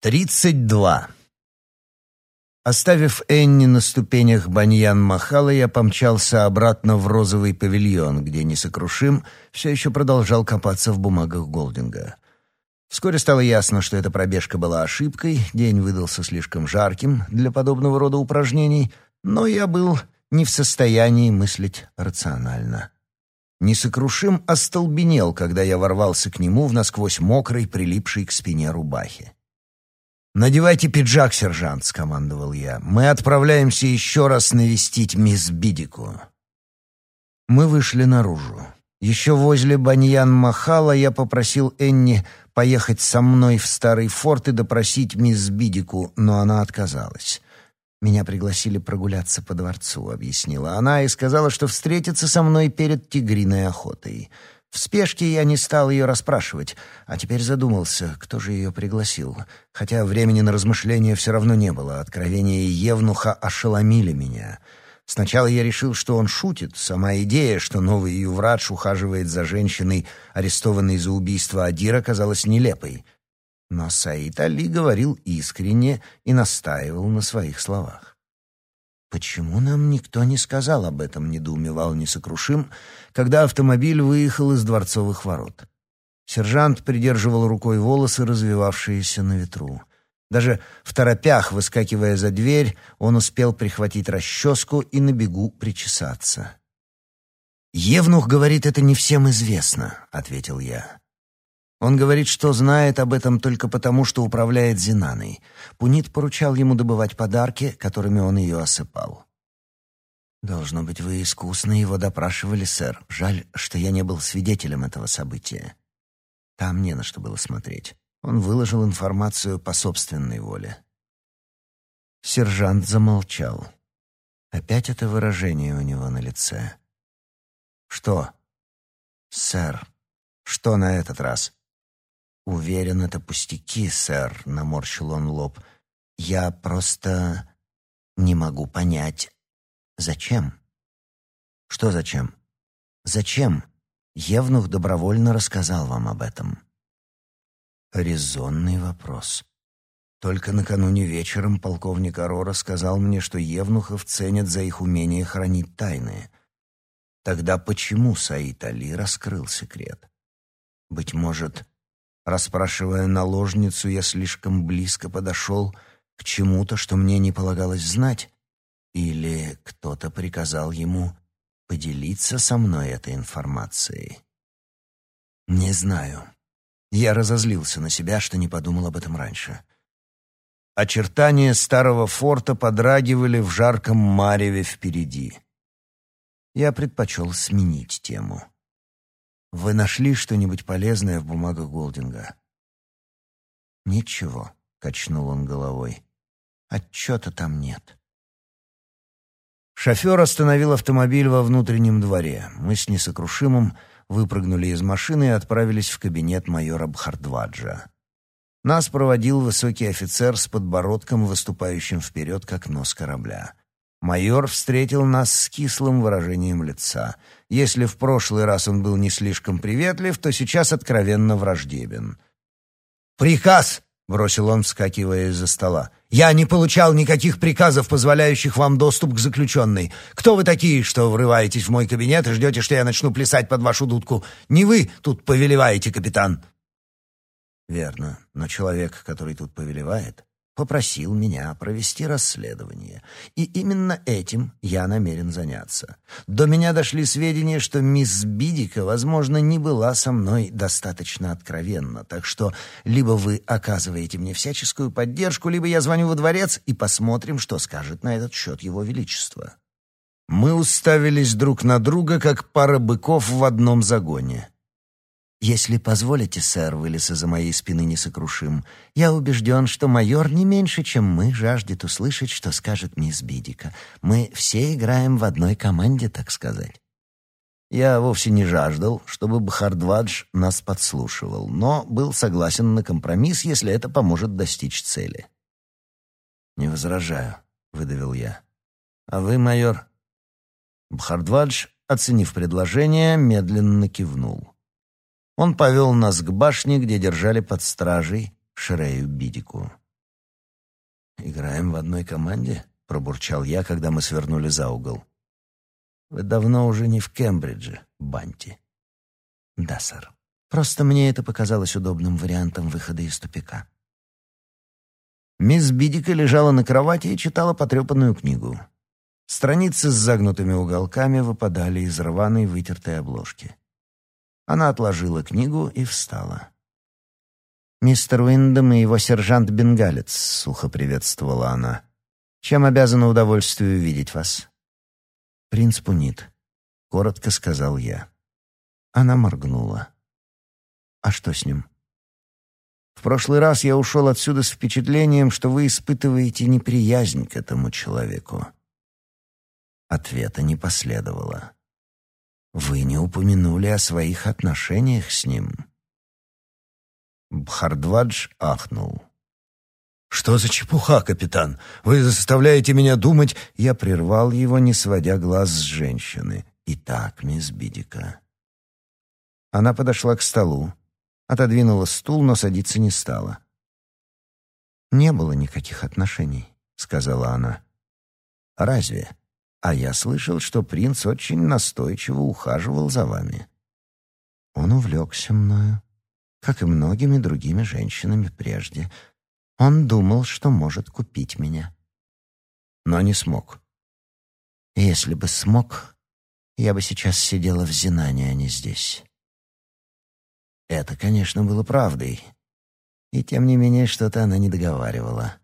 Тридцать два. Оставив Энни на ступенях баньян Махала, я помчался обратно в розовый павильон, где несокрушим все еще продолжал копаться в бумагах Голдинга. Вскоре стало ясно, что эта пробежка была ошибкой, день выдался слишком жарким для подобного рода упражнений, но я был не в состоянии мыслить рационально. Несокрушим остолбенел, когда я ворвался к нему в насквозь мокрой, прилипшей к спине рубахе. «Надевайте пиджак, сержант», — скомандовал я. «Мы отправляемся еще раз навестить мисс Бидику». Мы вышли наружу. Еще возле Баньян-Махала я попросил Энни поехать со мной в старый форт и допросить мисс Бидику, но она отказалась. «Меня пригласили прогуляться по дворцу», — объяснила она, и сказала, что встретится со мной перед тигриной охотой. В спешке я не стал ее расспрашивать, а теперь задумался, кто же ее пригласил. Хотя времени на размышления все равно не было, откровения Евнуха ошеломили меня. Сначала я решил, что он шутит, сама идея, что новый юврадж ухаживает за женщиной, арестованной за убийство Адира, казалась нелепой. Но Саид Али говорил искренне и настаивал на своих словах. «Почему нам никто не сказал об этом?» — недоумевал несокрушим, когда автомобиль выехал из дворцовых ворот. Сержант придерживал рукой волосы, развивавшиеся на ветру. Даже в торопях, выскакивая за дверь, он успел прихватить расческу и на бегу причесаться. «Евнух говорит, это не всем известно», — ответил я. Он говорит, что знает об этом только потому, что управляет Зинаной. Пунит поручал ему добывать подарки, которыми он ее осыпал. «Должно быть, вы искусно его допрашивали, сэр. Жаль, что я не был свидетелем этого события. Там не на что было смотреть. Он выложил информацию по собственной воле». Сержант замолчал. Опять это выражение у него на лице. «Что?» «Сэр, что на этот раз?» «Уверен, это пустяки, сэр», — наморщил он лоб. «Я просто не могу понять, зачем?» «Что зачем?» «Зачем?» Евнух добровольно рассказал вам об этом. Резонный вопрос. Только накануне вечером полковник Арора сказал мне, что Евнухов ценят за их умение хранить тайны. Тогда почему Саид Али раскрыл секрет? Быть может, Расспрашивая наложницу, я слишком близко подошел к чему-то, что мне не полагалось знать, или кто-то приказал ему поделиться со мной этой информацией. Не знаю. Я разозлился на себя, что не подумал об этом раньше. Очертания старого форта подрагивали в жарком мареве впереди. Я предпочел сменить тему. Вы нашли что-нибудь полезное в бумагах Голдинга? Ничего, качнул он головой. Отчета там нет. Шофер остановил автомобиль во внутреннем дворе. Мы с несокрушимым выпрыгнули из машины и отправились в кабинет майора Бхардваджа. Нас проводил высокий офицер с подбородком, выступающим вперед, как нос корабля. Майор встретил нас с кислым выражением лица. Если в прошлый раз он был не слишком приветлив, то сейчас откровенно враждебен. «Приказ!» — бросил он, вскакивая из-за стола. «Я не получал никаких приказов, позволяющих вам доступ к заключенной. Кто вы такие, что врываетесь в мой кабинет и ждете, что я начну плясать под вашу дудку? Не вы тут повелеваете, капитан!» «Верно, но человек, который тут повелевает, попросил меня провести расследование. И именно этим я намерен заняться. До меня дошли сведения, что мисс Бидика, возможно, не была со мной достаточно откровенна, так что либо вы оказываете мне всяческую поддержку, либо я звоню во дворец и посмотрим, что скажет на этот счет его величество. Мы уставились друг на друга, как пара быков в одном загоне. «Если позволите, сэр», — вылез из-за моей спины несокрушим, «я убежден, что майор не меньше, чем мы, жаждет услышать, что скажет мисс Бидика. Мы все играем в одной команде, так сказать». Я вовсе не жаждал, чтобы Бхардвадж нас подслушивал, но был согласен на компромисс, если это поможет достичь цели. «Не возражаю», — выдавил я. «А вы, майор?» Бхардвадж, оценив предложение, медленно кивнул. Он повел нас к башне, где держали под стражей Шрею Бидику. «Играем в одной команде?» — пробурчал я, когда мы свернули за угол. «Вы давно уже не в Кембридже, Банти». «Да, сэр. Просто мне это показалось удобным вариантом выхода из тупика». Мисс Бидика лежала на кровати и читала потрепанную книгу. Страницы с загнутыми уголками выпадали из рваной вытертой обложки. Она отложила книгу и встала. «Мистер Уиндом и его сержант-бенгалец», — сухо приветствовала она. «Чем обязана удовольствию видеть вас?» «Принц Пунит», — коротко сказал я. Она моргнула. «А что с ним?» «В прошлый раз я ушел отсюда с впечатлением, что вы испытываете неприязнь к этому человеку». Ответа не последовало. «Вы не упомянули о своих отношениях с ним». Бхардвадж ахнул. «Что за чепуха, капитан? Вы заставляете меня думать...» Я прервал его, не сводя глаз с женщины. «Итак, мисс Бидика...» Она подошла к столу, отодвинула стул, но садиться не стала. «Не было никаких отношений», — сказала она. «Разве? А я слышал, что принц очень настойчиво ухаживал за вами». Он увлекся мною как и многими другими женщинами прежде. Он думал, что может купить меня. Но не смог. Если бы смог, я бы сейчас сидела в Зинане, а не здесь. Это, конечно, было правдой. И тем не менее что-то она не договаривала.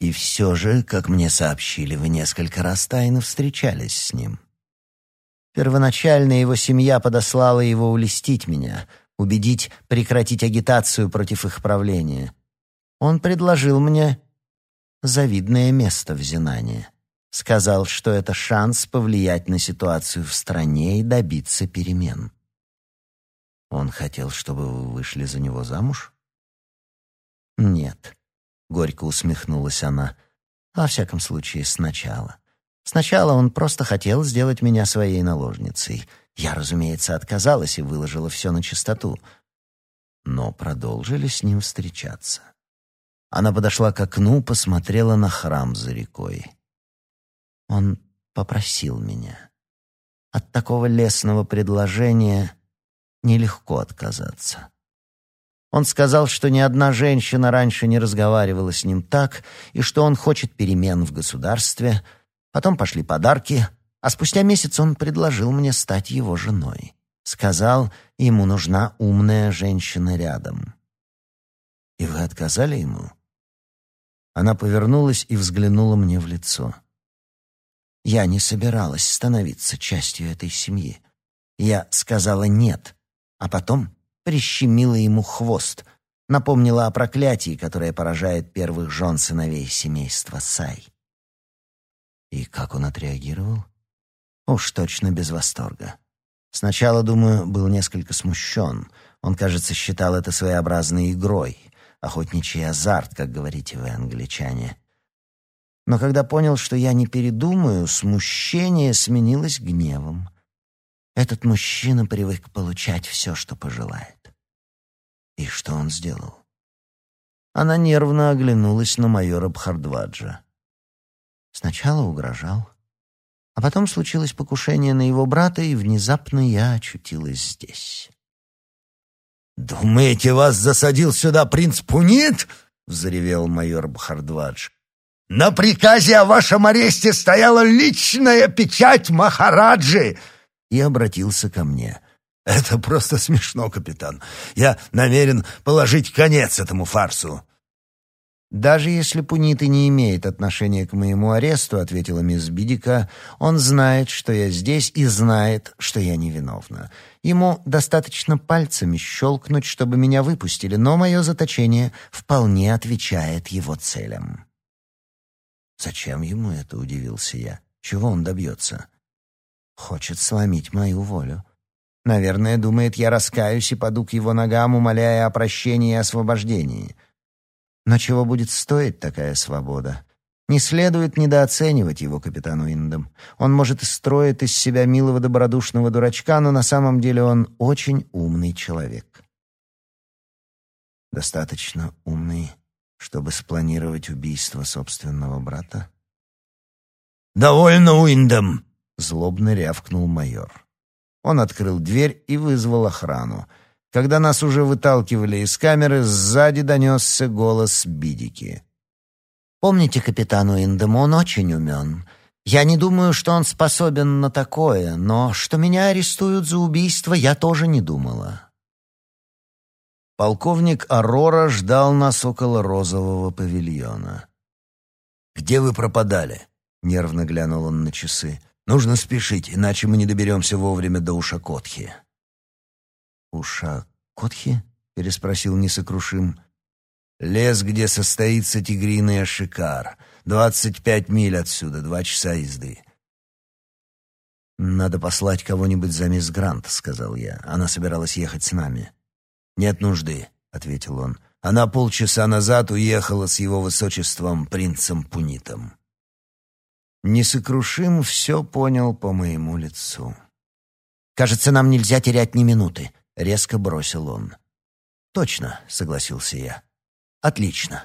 И все же, как мне сообщили, вы несколько раз тайно встречались с ним. Первоначально его семья подослала его улестить меня, убедить прекратить агитацию против их правления. Он предложил мне завидное место в Зинане. Сказал, что это шанс повлиять на ситуацию в стране и добиться перемен. Он хотел, чтобы вы вышли за него замуж? Нет, горько усмехнулась она. Во всяком случае, сначала. Сначала он просто хотел сделать меня своей наложницей — я, разумеется, отказалась и выложила все на чистоту, но продолжили с ним встречаться. Она подошла к окну, посмотрела на храм за рекой. Он попросил меня. От такого лестного предложения нелегко отказаться. Он сказал, что ни одна женщина раньше не разговаривала с ним так, и что он хочет перемен в государстве. Потом пошли подарки — а спустя месяц он предложил мне стать его женой. Сказал, ему нужна умная женщина рядом. И вы отказали ему? Она повернулась и взглянула мне в лицо. Я не собиралась становиться частью этой семьи. Я сказала «нет», а потом прищемила ему хвост, напомнила о проклятии, которое поражает первых жен сыновей семейства Сай. И как он отреагировал? Уж точно без восторга. Сначала, думаю, был несколько смущен. Он, кажется, считал это своеобразной игрой, охотничий азарт, как говорите вы, англичане. Но когда понял, что я не передумаю, смущение сменилось гневом. Этот мужчина привык получать все, что пожелает. И что он сделал? Она нервно оглянулась на майора Бхардваджа. Сначала угрожал, а потом случилось покушение на его брата, и внезапно я очутилась здесь. «Думаете, вас засадил сюда принц Пунит?» — взревел майор Бхардвадж. «На приказе о вашем аресте стояла личная печать Махараджи!» И обратился ко мне. «Это просто смешно, капитан. Я намерен положить конец этому фарсу. «Даже если Пунит и не имеет отношения к моему аресту», — ответила мисс Бидика, «он знает, что я здесь и знает, что я невиновна. Ему достаточно пальцами щелкнуть, чтобы меня выпустили, но мое заточение вполне отвечает его целям». «Зачем ему это?» — удивился я. «Чего он добьется?» «Хочет сломить мою волю». Наверное, думает, я раскаюсь и паду к его ногам, умоляя о прощении и освобождении. Но чего будет стоить такая свобода? Не следует недооценивать его капитану Уиндом. Он, может, и строит из себя милого добродушного дурачка, но на самом деле он очень умный человек. Достаточно умный, чтобы спланировать убийство собственного брата? «Довольно, Уиндом!» — злобно рявкнул майор. Он открыл дверь и вызвал охрану. Когда нас уже выталкивали из камеры, сзади донесся голос Бидики. «Помните, капитан Уиндем, он очень умен. Я не думаю, что он способен на такое, но что меня арестуют за убийство, я тоже не думала». Полковник Арора ждал нас около розового павильона. «Где вы пропадали?» — нервно глянул он на часы. «Нужно спешить, иначе мы не доберемся вовремя до Ушакотхи». «Ушакотхи?» — переспросил несокрушим. «Лес, где состоится тигриный Ашикар. Двадцать пять миль отсюда, два часа езды». «Надо послать кого-нибудь за мисс Грант», — сказал я. Она собиралась ехать с нами. «Нет нужды», — ответил он. «Она полчаса назад уехала с его высочеством принцем Пунитом». Несокрушим все понял по моему лицу. «Кажется, нам нельзя терять ни минуты», — резко бросил он. «Точно», — согласился я. «Отлично».